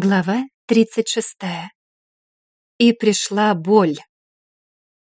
Глава 36. И пришла боль.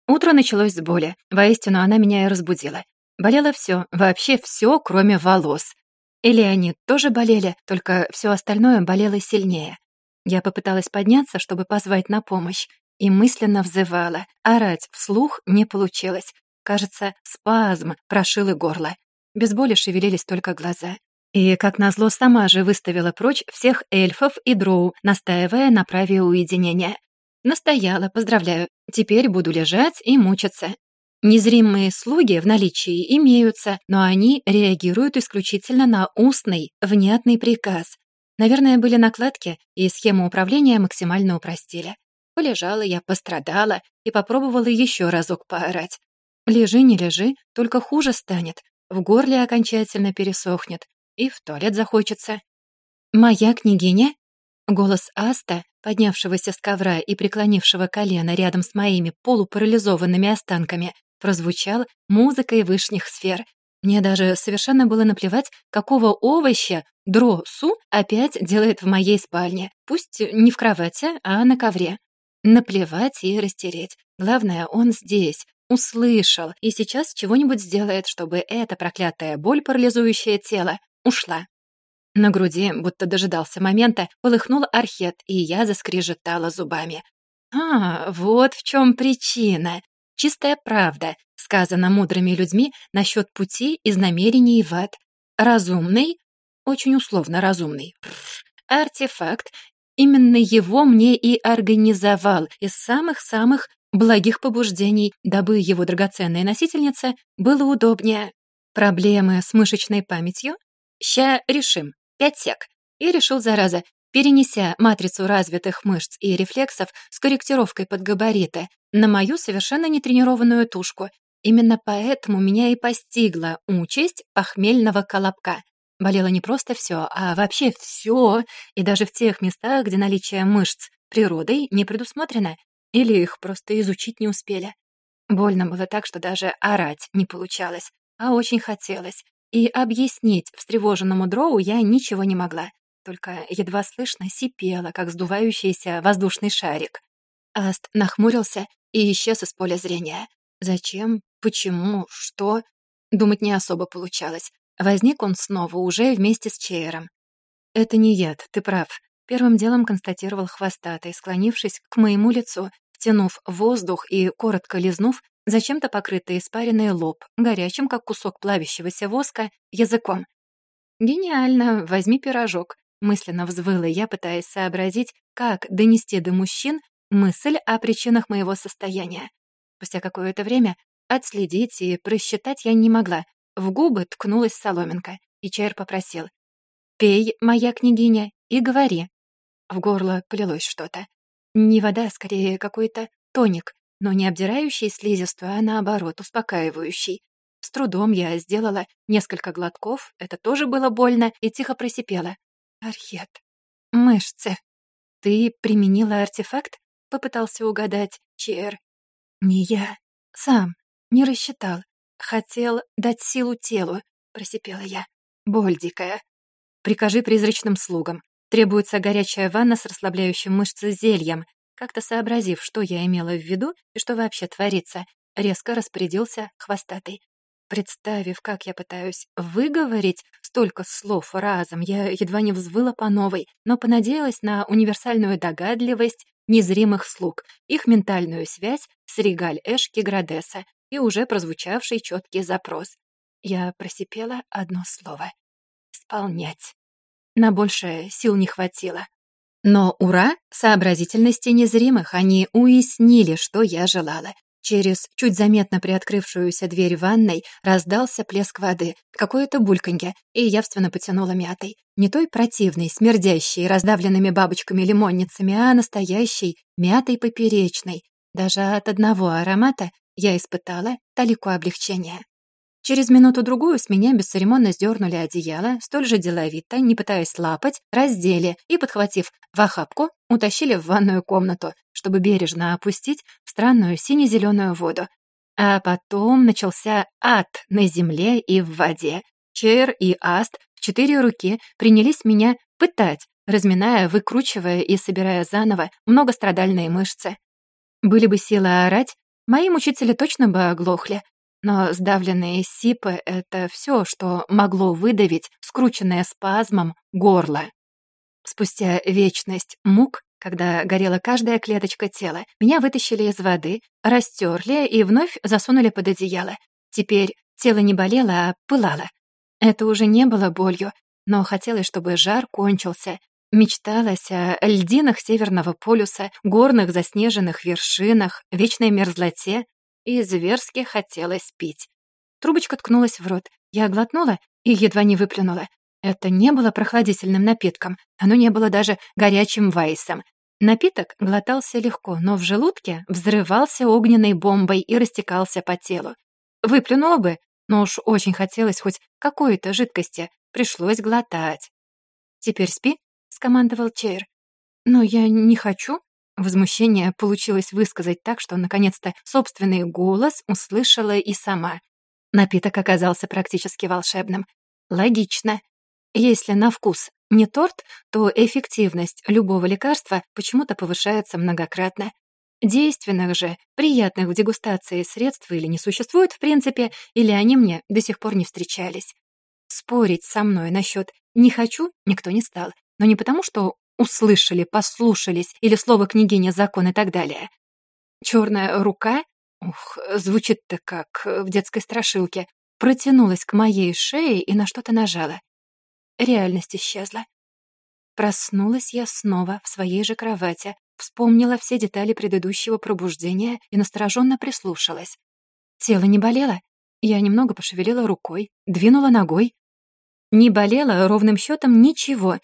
Утро началось с боли. Воистину, она меня и разбудила. Болело все, вообще все, кроме волос. Или они тоже болели, только все остальное болело сильнее. Я попыталась подняться, чтобы позвать на помощь, и мысленно взывала. Орать вслух не получилось. Кажется, спазм прошил и горло. Без боли шевелились только глаза. И, как назло, сама же выставила прочь всех эльфов и дроу, настаивая на праве уединения. Настояла, поздравляю. Теперь буду лежать и мучиться. Незримые слуги в наличии имеются, но они реагируют исключительно на устный, внятный приказ. Наверное, были накладки, и схему управления максимально упростили. Полежала я, пострадала и попробовала еще разок поорать. Лежи, не лежи, только хуже станет. В горле окончательно пересохнет, и в туалет захочется. «Моя княгиня?» Голос Аста, поднявшегося с ковра и преклонившего колено рядом с моими полупарализованными останками, прозвучал музыкой вышних сфер. Мне даже совершенно было наплевать, какого овоща Дро-Су опять делает в моей спальне. Пусть не в кровати, а на ковре. Наплевать и растереть. Главное, он здесь, услышал, и сейчас чего-нибудь сделает, чтобы эта проклятая боль, парализующая тело, ушла. На груди, будто дожидался момента, полыхнул архет, и я заскрежетала зубами. «А, вот в чем причина. Чистая правда, сказана мудрыми людьми насчет пути из намерений в ад. Разумный, очень условно разумный, артефакт, именно его мне и организовал из самых-самых благих побуждений, дабы его драгоценная носительница было удобнее. Проблемы с мышечной памятью «Ща решим. Пять сек». И решил, зараза, перенеся матрицу развитых мышц и рефлексов с корректировкой под габариты на мою совершенно нетренированную тушку. Именно поэтому меня и постигла участь похмельного колобка. Болело не просто все, а вообще все, и даже в тех местах, где наличие мышц природой не предусмотрено, или их просто изучить не успели. Больно было так, что даже орать не получалось, а очень хотелось. И объяснить встревоженному дроу я ничего не могла, только едва слышно сипела, как сдувающийся воздушный шарик. Аст нахмурился и исчез из поля зрения. Зачем? Почему? Что? Думать не особо получалось. Возник он снова, уже вместе с Чейером. «Это не яд, ты прав», — первым делом констатировал хвостатый, склонившись к моему лицу втянув воздух и, коротко лизнув, зачем-то покрытый испаренный лоб, горячим, как кусок плавящегося воска, языком. «Гениально, возьми пирожок», — мысленно взвыла я, пытаясь сообразить, как донести до мужчин мысль о причинах моего состояния. Спустя какое-то время отследить и просчитать я не могла. В губы ткнулась соломинка, и Чайр попросил. «Пей, моя княгиня, и говори». В горло плелось что-то. Не вода, а скорее какой-то тоник, но не обдирающий слизистую, а наоборот, успокаивающий. С трудом я сделала несколько глотков, это тоже было больно, и тихо просипела. «Архет. Мышцы. Ты применила артефакт?» — попытался угадать Чер. «Не я. Сам. Не рассчитал. Хотел дать силу телу», — просипела я. «Боль дикая. Прикажи призрачным слугам Требуется горячая ванна с расслабляющим мышцы зельем. Как-то сообразив, что я имела в виду и что вообще творится, резко распорядился хвостатый. Представив, как я пытаюсь выговорить столько слов разом, я едва не взвыла по новой, но понадеялась на универсальную догадливость незримых слуг, их ментальную связь с регаль Эшки Градеса и уже прозвучавший четкий запрос. Я просипела одно слово — «Исполнять». На большее сил не хватило. Но ура, сообразительности незримых, они уяснили, что я желала. Через чуть заметно приоткрывшуюся дверь ванной раздался плеск воды, какое-то бульканье, и явственно потянуло мятой. Не той противной, смердящей, раздавленными бабочками-лимонницами, а настоящей, мятой поперечной. Даже от одного аромата я испытала талику облегчения. Через минуту-другую с меня бесцеремонно сдернули одеяло, столь же деловито, не пытаясь лапать, раздели и, подхватив в охапку, утащили в ванную комнату, чтобы бережно опустить в странную сине-зеленую воду. А потом начался ад на земле и в воде. Чер и Аст в четыре руки принялись меня пытать, разминая, выкручивая и собирая заново многострадальные мышцы. Были бы силы орать, мои мучители точно бы оглохли — но сдавленные сипы — это все, что могло выдавить скрученное спазмом горло. Спустя вечность мук, когда горела каждая клеточка тела, меня вытащили из воды, растерли и вновь засунули под одеяло. Теперь тело не болело, а пылало. Это уже не было болью, но хотелось, чтобы жар кончился. Мечталось о льдинах Северного полюса, горных заснеженных вершинах, вечной мерзлоте, и зверски хотелось пить. Трубочка ткнулась в рот. Я глотнула и едва не выплюнула. Это не было прохладительным напитком, оно не было даже горячим вайсом. Напиток глотался легко, но в желудке взрывался огненной бомбой и растекался по телу. Выплюнула бы, но уж очень хотелось хоть какой-то жидкости, пришлось глотать. «Теперь спи», — скомандовал Чейр. «Но я не хочу», Возмущение получилось высказать так, что, наконец-то, собственный голос услышала и сама. Напиток оказался практически волшебным. Логично. Если на вкус не торт, то эффективность любого лекарства почему-то повышается многократно. Действенных же, приятных в дегустации средств или не существует в принципе, или они мне до сих пор не встречались. Спорить со мной насчет «не хочу» никто не стал. Но не потому, что Услышали, послушались, или слово «княгиня закон» и так далее. Черная рука, ух, звучит-то как э, в детской страшилке, протянулась к моей шее и на что-то нажала. Реальность исчезла. Проснулась я снова в своей же кровати, вспомнила все детали предыдущего пробуждения и настороженно прислушалась. Тело не болело. Я немного пошевелила рукой, двинула ногой. Не болело ровным счетом ничего,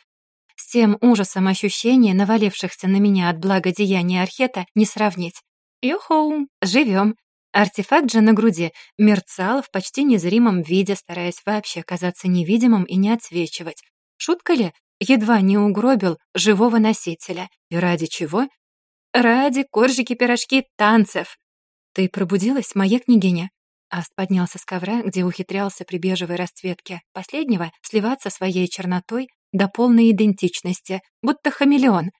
тем ужасом ощущения, навалившихся на меня от благодеяния Архета, не сравнить. «Йо-хоу! Живем!» Артефакт же на груди мерцал в почти незримом виде, стараясь вообще казаться невидимым и не отсвечивать. Шутка ли? Едва не угробил живого носителя. И ради чего? Ради коржики-пирожки танцев. «Ты пробудилась, моя княгиня?» Аст поднялся с ковра, где ухитрялся при бежевой расцветке последнего сливаться своей чернотой до полной идентичности, будто хамелеон.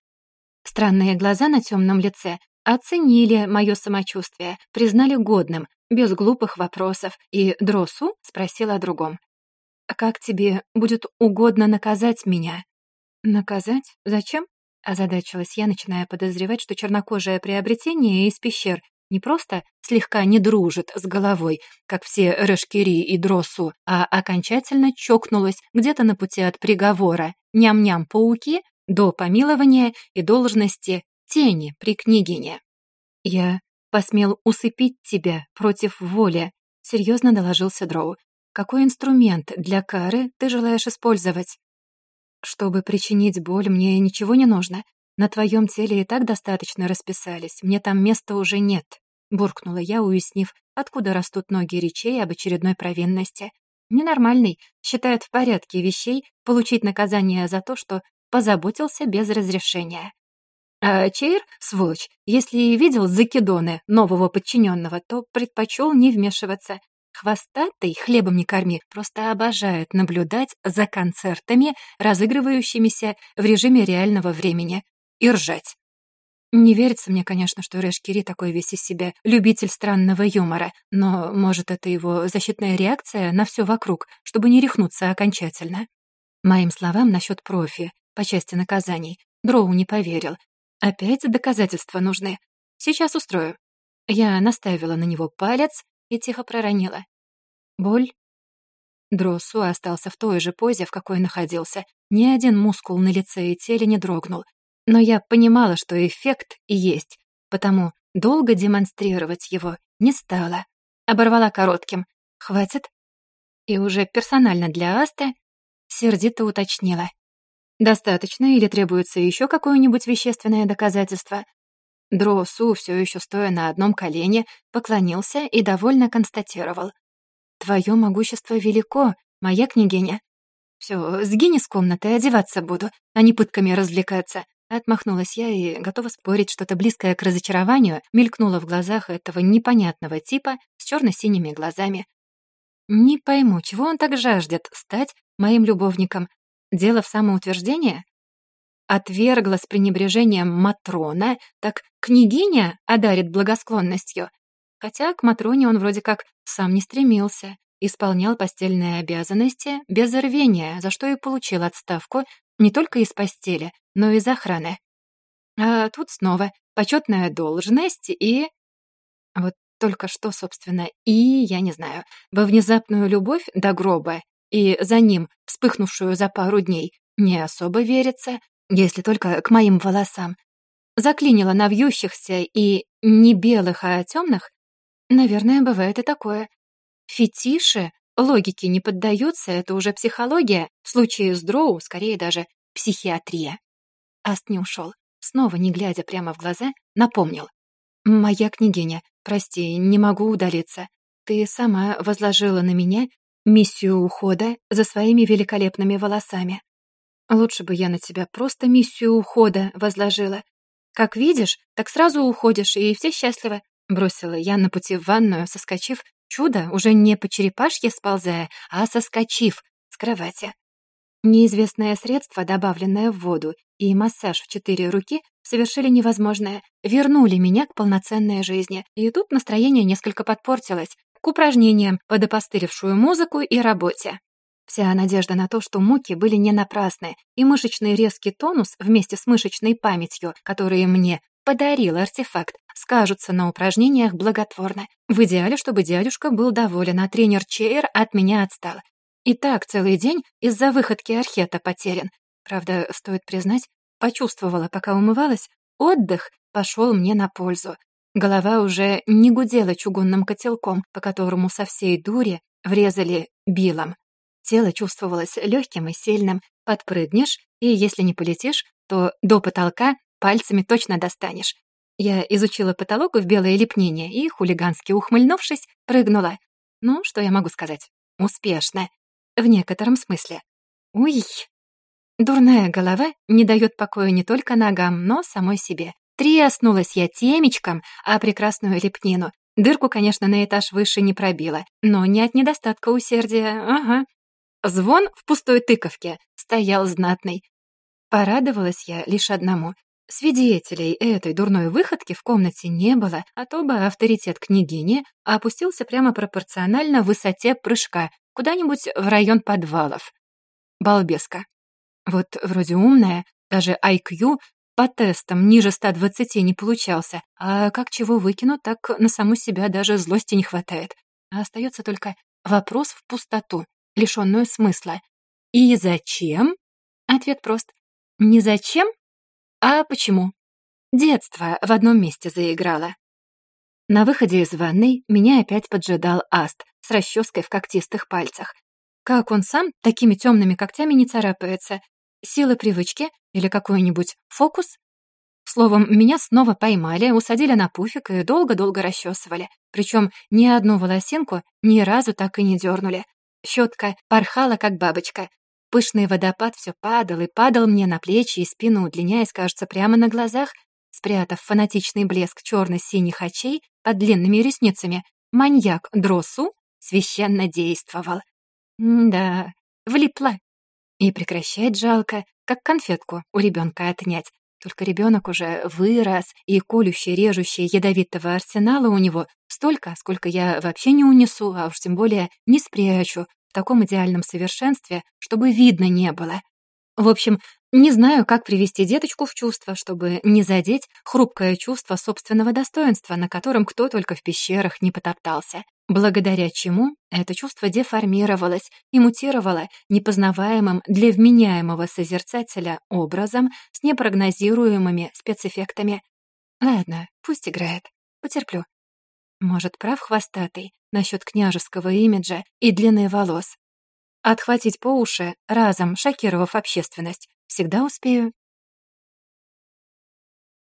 Странные глаза на темном лице оценили мое самочувствие, признали годным, без глупых вопросов, и Дросу спросила о другом. «Как тебе будет угодно наказать меня?» «Наказать? Зачем?» — озадачилась я, начиная подозревать, что чернокожее приобретение из пещер не просто слегка не дружит с головой, как все Рашкири и Дросу, а окончательно чокнулась где-то на пути от приговора «ням-ням пауки» до помилования и должности «тени» при княгине. «Я посмел усыпить тебя против воли», — серьезно доложился Дроу. «Какой инструмент для кары ты желаешь использовать?» «Чтобы причинить боль, мне ничего не нужно. На твоем теле и так достаточно расписались, мне там места уже нет». — буркнула я, уяснив, откуда растут ноги речей об очередной провинности. Ненормальный считает в порядке вещей получить наказание за то, что позаботился без разрешения. А Чейр, сволочь, если и видел закидоны нового подчиненного, то предпочел не вмешиваться. Хвостатый, хлебом не корми, просто обожает наблюдать за концертами, разыгрывающимися в режиме реального времени, и ржать. Не верится мне, конечно, что Рэш Кири такой весь из себя любитель странного юмора, но, может, это его защитная реакция на все вокруг, чтобы не рехнуться окончательно. Моим словам насчет профи, по части наказаний, Дроу не поверил. Опять доказательства нужны. Сейчас устрою. Я наставила на него палец и тихо проронила. Боль? Дроу остался в той же позе, в какой находился. Ни один мускул на лице и теле не дрогнул но я понимала, что эффект есть, потому долго демонстрировать его не стала. Оборвала коротким «Хватит?» и уже персонально для Асты сердито уточнила. «Достаточно или требуется еще какое-нибудь вещественное доказательство?» Дросу, все еще стоя на одном колене, поклонился и довольно констатировал. «Твое могущество велико, моя княгиня. Все, сгинь из комнаты, одеваться буду, а не пытками развлекаться. Отмахнулась я и, готова спорить, что-то близкое к разочарованию мелькнуло в глазах этого непонятного типа с черно-синими глазами. Не пойму, чего он так жаждет стать моим любовником? Дело в самоутверждении? Отвергла с пренебрежением Матрона, так княгиня одарит благосклонностью. Хотя к Матроне он вроде как сам не стремился, исполнял постельные обязанности без рвения, за что и получил отставку не только из постели, но и из охраны. А тут снова почетная должность и... Вот только что, собственно, и, я не знаю, во внезапную любовь до гроба и за ним, вспыхнувшую за пару дней, не особо верится, если только к моим волосам. Заклинила на вьющихся и не белых, а темных? Наверное, бывает и такое. Фетиши Логике не поддается, это уже психология. В случае с Дроу, скорее даже психиатрия. Аст не ушел. Снова, не глядя прямо в глаза, напомнил. «Моя княгиня, прости, не могу удалиться. Ты сама возложила на меня миссию ухода за своими великолепными волосами. Лучше бы я на тебя просто миссию ухода возложила. Как видишь, так сразу уходишь, и все счастливы», — бросила я на пути в ванную, соскочив Чудо, уже не по черепашке сползая, а соскочив с кровати. Неизвестное средство, добавленное в воду, и массаж в четыре руки совершили невозможное, вернули меня к полноценной жизни. И тут настроение несколько подпортилось, к упражнениям, под опостылевшую музыку и работе. Вся надежда на то, что муки были не напрасны, и мышечный резкий тонус вместе с мышечной памятью, которые мне подарил артефакт, скажутся на упражнениях благотворно. В идеале, чтобы дядюшка был доволен, а тренер Чейр от меня отстал. И так целый день из-за выходки Архета потерян. Правда, стоит признать, почувствовала, пока умывалась, отдых пошел мне на пользу. Голова уже не гудела чугунным котелком, по которому со всей дури врезали билом. Тело чувствовалось легким и сильным. Подпрыгнешь, и если не полетишь, то до потолка пальцами точно достанешь. Я изучила потолок в белое лепнение и, хулигански ухмыльнувшись, прыгнула. Ну, что я могу сказать? Успешно. В некотором смысле. Уй! Дурная голова не дает покоя не только ногам, но самой себе. Треснулась я темечком а прекрасную лепнину. Дырку, конечно, на этаж выше не пробила, но не от недостатка усердия, ага. Звон в пустой тыковке стоял знатный. Порадовалась я лишь одному. Свидетелей этой дурной выходки в комнате не было, а то бы авторитет княгини опустился прямо пропорционально высоте прыжка куда-нибудь в район подвалов. Балбеска. Вот вроде умная, даже IQ по тестам ниже 120 не получался, а как чего выкину, так на саму себя даже злости не хватает. А остается только вопрос в пустоту, лишенную смысла. И зачем? Ответ прост. Не зачем, а почему? Детство в одном месте заиграло. На выходе из ванной меня опять поджидал Аст с расческой в когтистых пальцах. Как он сам такими темными когтями не царапается? Сила привычки или какой-нибудь фокус? Словом, меня снова поймали, усадили на пуфик и долго-долго расчесывали. Причем ни одну волосинку ни разу так и не дернули. Щетка порхала, как бабочка, Пышный водопад все падал и падал мне на плечи и спину, удлиняясь, кажется, прямо на глазах, спрятав фанатичный блеск черно-синих очей под длинными ресницами. Маньяк Дросу священно действовал. Да, влипла. И прекращать жалко, как конфетку у ребенка отнять. Только ребенок уже вырос, и колющий, режущий ядовитого арсенала у него столько, сколько я вообще не унесу, а уж тем более не спрячу в таком идеальном совершенстве, чтобы видно не было. В общем, не знаю, как привести деточку в чувство, чтобы не задеть хрупкое чувство собственного достоинства, на котором кто только в пещерах не потоптался, благодаря чему это чувство деформировалось и мутировало непознаваемым для вменяемого созерцателя образом с непрогнозируемыми спецэффектами. Ладно, пусть играет. Потерплю. Может, прав хвостатый насчет княжеского имиджа и длины волос? Отхватить по уши, разом шокировав общественность, всегда успею.